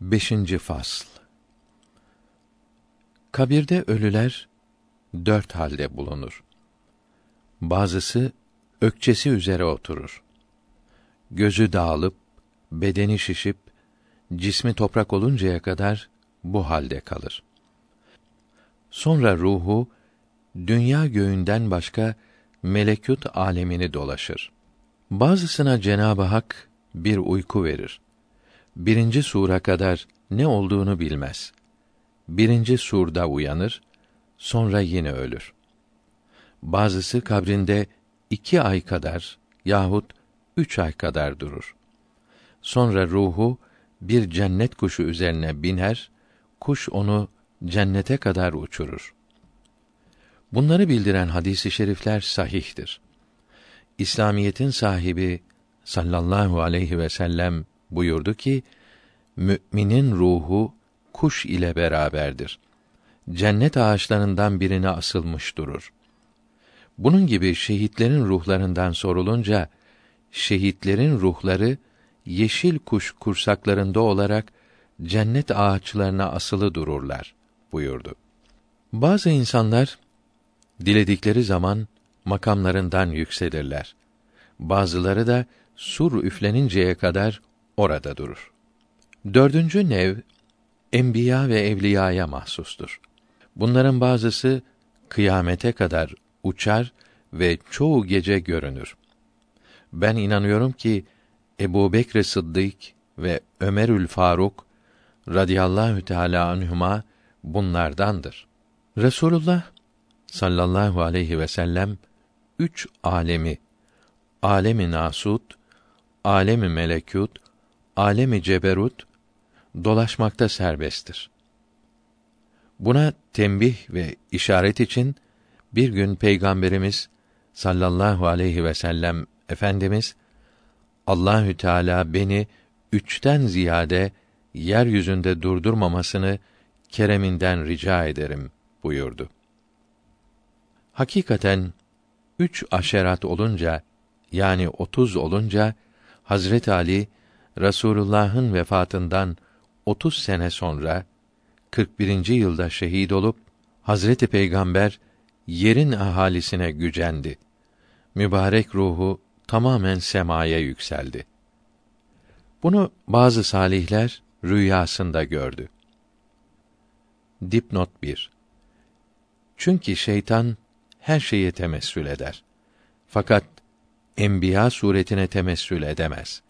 5. fasl Kabirde ölüler dört halde bulunur. Bazısı ökçesi üzere oturur. Gözü dağılıp, bedeni şişip, cismi toprak oluncaya kadar bu halde kalır. Sonra ruhu dünya göğünden başka melekut alemini dolaşır. Bazısına Cenabı Hak bir uyku verir. Birinci sura kadar ne olduğunu bilmez. Birinci surda uyanır, sonra yine ölür. Bazısı kabrinde iki ay kadar yahut üç ay kadar durur. Sonra ruhu bir cennet kuşu üzerine biner, kuş onu cennete kadar uçurur. Bunları bildiren hadisi i şerifler sahihtir. İslamiyetin sahibi sallallahu aleyhi ve sellem buyurdu ki müminin ruhu kuş ile beraberdir. Cennet ağaçlarından birine asılmış durur. Bunun gibi şehitlerin ruhlarından sorulunca şehitlerin ruhları yeşil kuş kursaklarında olarak cennet ağaçlarına asılı dururlar buyurdu. Bazı insanlar diledikleri zaman makamlarından yükselirler. Bazıları da sur üfleninceye kadar orada durur. Dördüncü nev enbiya ve evliyaya mahsustur. Bunların bazısı kıyamete kadar uçar ve çoğu gece görünür. Ben inanıyorum ki Ebu Bekr Sıddık ve Ömerül Faruk radıyallahu teâlâ anhuma bunlardandır. Resulullah sallallahu aleyhi ve sellem üç alemi alemi nasut, alemi melekut, alemi ceberut dolaşmakta serbesttir. Buna tembih ve işaret için bir gün peygamberimiz sallallahu aleyhi ve sellem efendimiz Allahü Teala beni üçten ziyade yeryüzünde durdurmamasını kereminden rica ederim buyurdu. Hakikaten üç aşerat olunca yani otuz olunca Hazret Ali Rasulullah'ın vefatından otuz sene sonra 41. yılda şehit olup Hazreti Peygamber yerin ahalisine gücendi. Mübarek ruhu tamamen semaya yükseldi. Bunu bazı salihler rüyasında gördü. Dipnot 1 Çünkü şeytan her şeye temessül eder. Fakat enbiya suretine temessül edemez.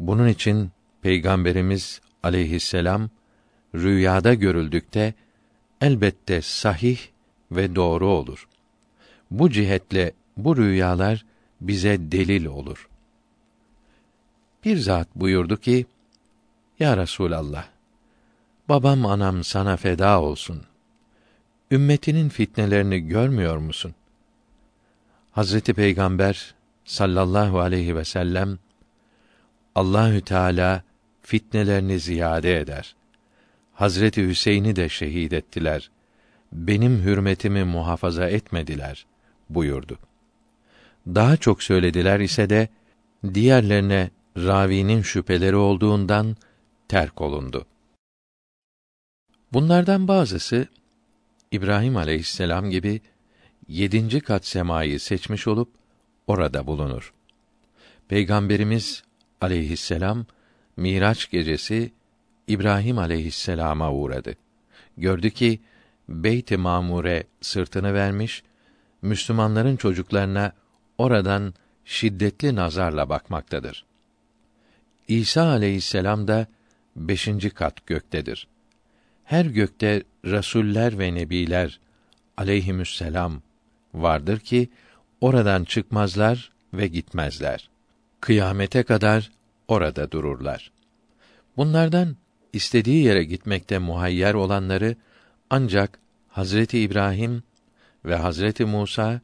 Bunun için Peygamberimiz aleyhisselam rüyada görüldükte elbette sahih ve doğru olur. Bu cihetle bu rüyalar bize delil olur. Bir zat buyurdu ki: Ya Resulallah, babam anam sana feda olsun. Ümmetinin fitnelerini görmüyor musun? Hazreti Peygamber sallallahu aleyhi ve sellem Allahü Teala fitnelerini ziyade eder. Hazreti Hüseyin'i de şehit ettiler. Benim hürmetimi muhafaza etmediler buyurdu. Daha çok söylediler ise de diğerlerine ravinin şüpheleri olduğundan terk olundu. Bunlardan bazısı İbrahim aleyhisselam gibi yedinci kat semayı seçmiş olup orada bulunur. Peygamberimiz aleyhisselam Miraç gecesi İbrahim aleyhisselama uğradı. Gördü ki Beyt-i Mamure sırtını vermiş, Müslümanların çocuklarına oradan şiddetli nazarla bakmaktadır. İsa aleyhisselam da beşinci kat göktedir. Her gökte rasuller ve nebiler aleyhimüsselam vardır ki oradan çıkmazlar ve gitmezler. Kıyamete kadar orada dururlar. Bunlardan istediği yere gitmekte muhayyer olanları ancak Hazreti İbrahim ve Hazreti Musa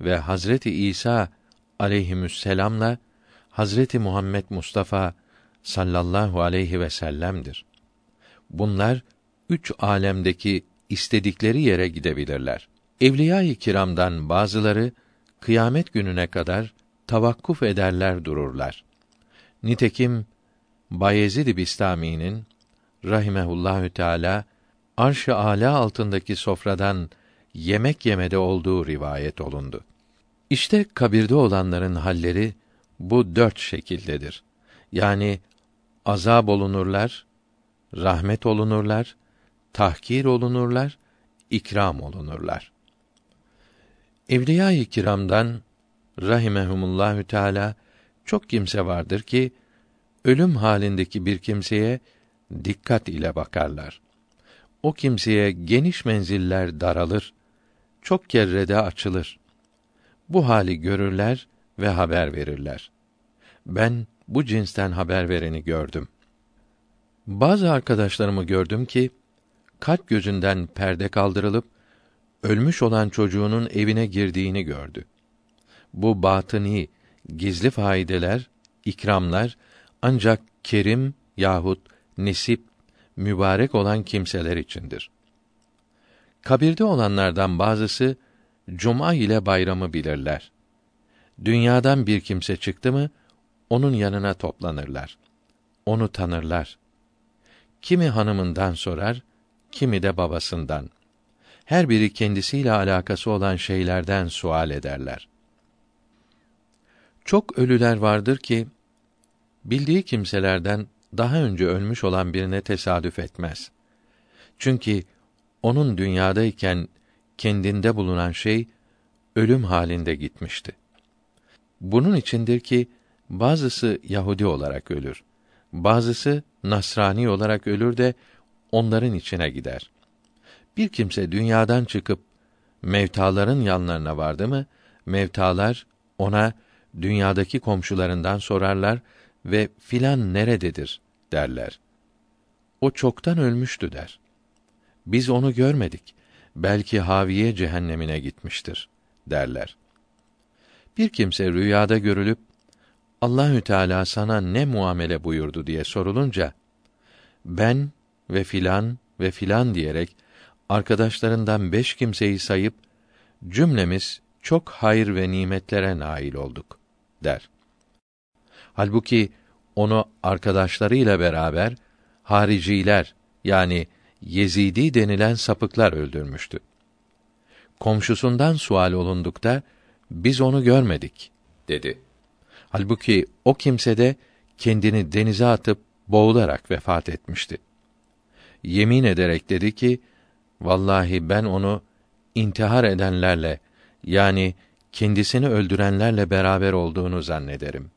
ve Hazreti İsa aleyhisselamla Hazreti Muhammed Mustafa sallallahu aleyhi ve sellem'dir. Bunlar üç alemdeki istedikleri yere gidebilirler. Evliya-i kiramdan bazıları kıyamet gününe kadar tavakkuf ederler dururlar. Nitekim Bayezid Bistami'nin rahimehullahü teala arş-ı âlâ altındaki sofradan yemek yemede olduğu rivayet olundu. İşte kabirde olanların halleri bu dört şekildedir. Yani azab olunurlar, rahmet olunurlar, tahkir olunurlar, ikram olunurlar. Evliya-i kiramdan rahimehumullahü teala çok kimse vardır ki ölüm halindeki bir kimseye dikkat ile bakarlar. O kimseye geniş menziller daralır, çok kerrede açılır. Bu hali görürler ve haber verirler. Ben bu cinsten haber vereni gördüm. Bazı arkadaşlarımı gördüm ki kalp gözünden perde kaldırılıp ölmüş olan çocuğunun evine girdiğini gördü. Bu batıni, gizli faydeler, ikramlar ancak kerim yahut nesip mübarek olan kimseler içindir. Kabirde olanlardan bazısı cuma ile bayramı bilirler. Dünyadan bir kimse çıktı mı onun yanına toplanırlar. Onu tanırlar. Kimi hanımından sorar, kimi de babasından. Her biri kendisiyle alakası olan şeylerden sual ederler. Çok ölüler vardır ki bildiği kimselerden daha önce ölmüş olan birine tesadüf etmez. Çünkü onun dünyadayken kendinde bulunan şey ölüm halinde gitmişti. Bunun içindir ki bazısı Yahudi olarak ölür. Bazısı Nasrani olarak ölür de onların içine gider. Bir kimse dünyadan çıkıp mevtaların yanlarına vardı mı, mevtalar ona dünyadaki komşularından sorarlar ve filan nerededir derler. O çoktan ölmüştü der. Biz onu görmedik. Belki Haviye cehennemine gitmiştir derler. Bir kimse rüyada görülüp Allahü Teala sana ne muamele buyurdu diye sorulunca ben ve filan ve filan diyerek arkadaşlarından beş kimseyi sayıp cümlemiz çok hayır ve nimetlere nail olduk der. Halbuki onu arkadaşlarıyla beraber hariciler yani Yezidi denilen sapıklar öldürmüştü. Komşusundan sual olundukta biz onu görmedik dedi. Halbuki o kimse de kendini denize atıp boğularak vefat etmişti. Yemin ederek dedi ki, vallahi ben onu intihar edenlerle yani kendisini öldürenlerle beraber olduğunu zannederim.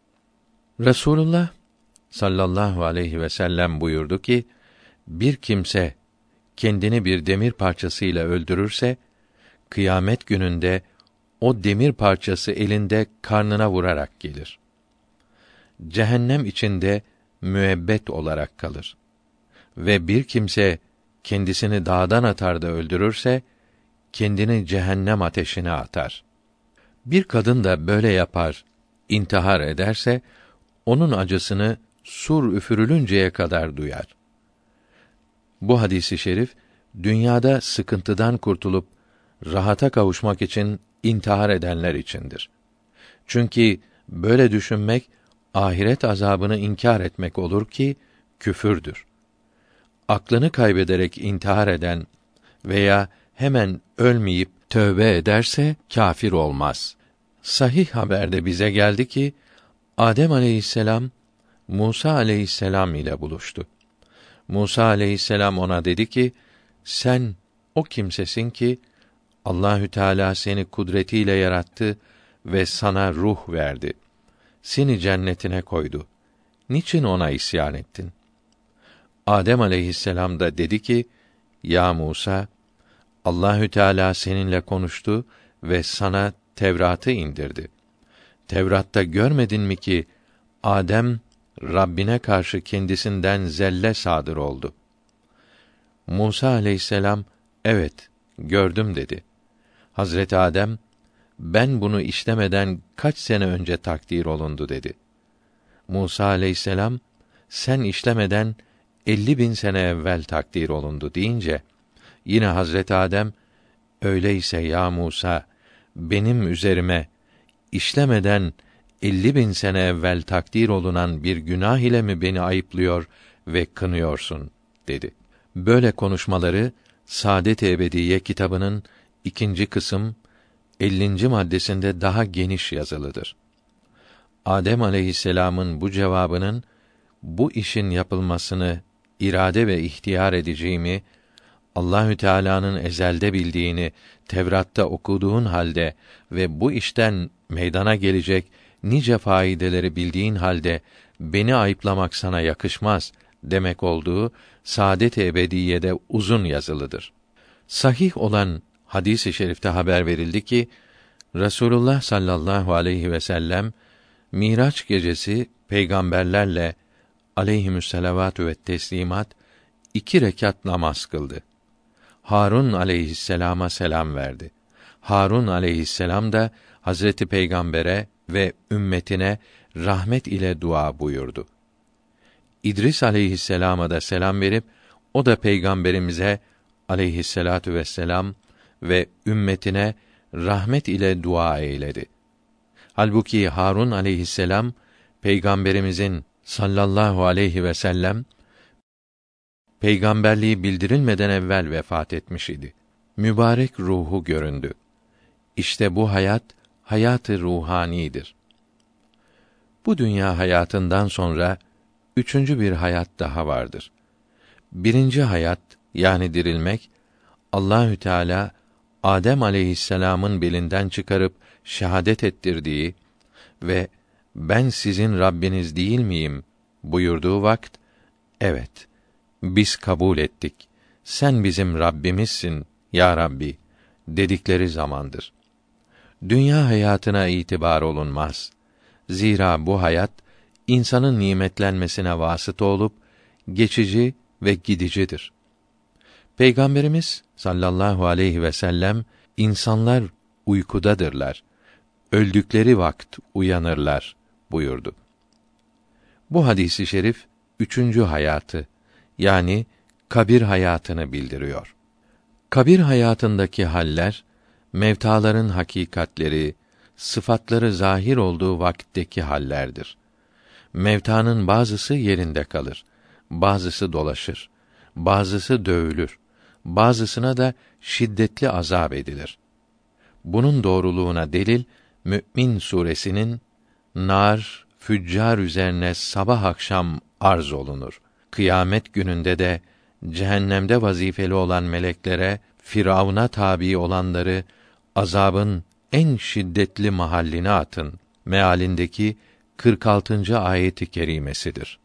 Resulullah sallallahu aleyhi ve sellem buyurdu ki, bir kimse kendini bir demir parçasıyla öldürürse, kıyamet gününde o demir parçası elinde karnına vurarak gelir cehennem içinde müebbet olarak kalır. Ve bir kimse kendisini dağdan atar da öldürürse kendini cehennem ateşine atar. Bir kadın da böyle yapar, intihar ederse onun acısını sur üfürülünceye kadar duyar. Bu hadisi şerif dünyada sıkıntıdan kurtulup rahata kavuşmak için intihar edenler içindir. Çünkü böyle düşünmek ahiret azabını inkar etmek olur ki küfürdür. Aklını kaybederek intihar eden veya hemen ölmeyip tövbe ederse kafir olmaz. Sahih haberde bize geldi ki Adem aleyhisselam Musa aleyhisselam ile buluştu. Musa aleyhisselam ona dedi ki: Sen o kimsesin ki Allahü Teala seni kudretiyle yarattı ve sana ruh verdi seni cennetine koydu. Niçin ona isyan ettin? Adem aleyhisselam da dedi ki: Ya Musa, Allahü Teala seninle konuştu ve sana Tevrat'ı indirdi. Tevrat'ta görmedin mi ki Adem Rabbine karşı kendisinden zelle sadır oldu. Musa aleyhisselam evet gördüm dedi. Hazreti Adem ben bunu işlemeden kaç sene önce takdir olundu dedi. Musa aleyhisselam, sen işlemeden elli bin sene evvel takdir olundu deyince, yine Hazret Adem, öyleyse ya Musa, benim üzerime işlemeden elli bin sene evvel takdir olunan bir günah ile mi beni ayıplıyor ve kınıyorsun? dedi. Böyle konuşmaları Saadet-i Ebediye kitabının ikinci kısım 50. maddesinde daha geniş yazılıdır. Adem aleyhisselamın bu cevabının bu işin yapılmasını irade ve ihtiyar edeceğimi Allahü Teala'nın ezelde bildiğini Tevrat'ta okuduğun halde ve bu işten meydana gelecek nice faydeleri bildiğin halde beni ayıplamak sana yakışmaz demek olduğu Saadet-i Ebediye'de uzun yazılıdır. Sahih olan hadis-i şerifte haber verildi ki Resulullah sallallahu aleyhi ve sellem Miraç gecesi peygamberlerle aleyhimüsselavatü ve teslimat iki rekat namaz kıldı. Harun aleyhisselama selam verdi. Harun aleyhisselam da Hazreti Peygamber'e ve ümmetine rahmet ile dua buyurdu. İdris aleyhisselama da selam verip o da peygamberimize aleyhisselatu vesselam ve ümmetine rahmet ile dua eyledi. Halbuki Harun aleyhisselam peygamberimizin sallallahu aleyhi ve sellem peygamberliği bildirilmeden evvel vefat etmiş idi. Mübarek ruhu göründü. İşte bu hayat hayatı ruhanidir. Bu dünya hayatından sonra üçüncü bir hayat daha vardır. Birinci hayat yani dirilmek Allahü Teala Adem aleyhisselam'ın belinden çıkarıp şehadet ettirdiği ve ben sizin Rabbiniz değil miyim buyurduğu vakt evet biz kabul ettik. Sen bizim Rabbimizsin ya Rabbi dedikleri zamandır. Dünya hayatına itibar olunmaz. Zira bu hayat insanın nimetlenmesine vasıt olup geçici ve gidicidir. Peygamberimiz sallallahu aleyhi ve sellem insanlar uykudadırlar. Öldükleri vakt uyanırlar buyurdu. Bu hadisi şerif üçüncü hayatı yani kabir hayatını bildiriyor. Kabir hayatındaki haller mevtaların hakikatleri, sıfatları zahir olduğu vakitteki hallerdir. Mevtanın bazısı yerinde kalır, bazısı dolaşır, bazısı dövülür, bazısına da şiddetli azap edilir. Bunun doğruluğuna delil Mü'min suresinin nar füccar üzerine sabah akşam arz olunur. Kıyamet gününde de cehennemde vazifeli olan meleklere Firavun'a tabi olanları azabın en şiddetli mahalline atın mealindeki 46. ayeti kerimesidir.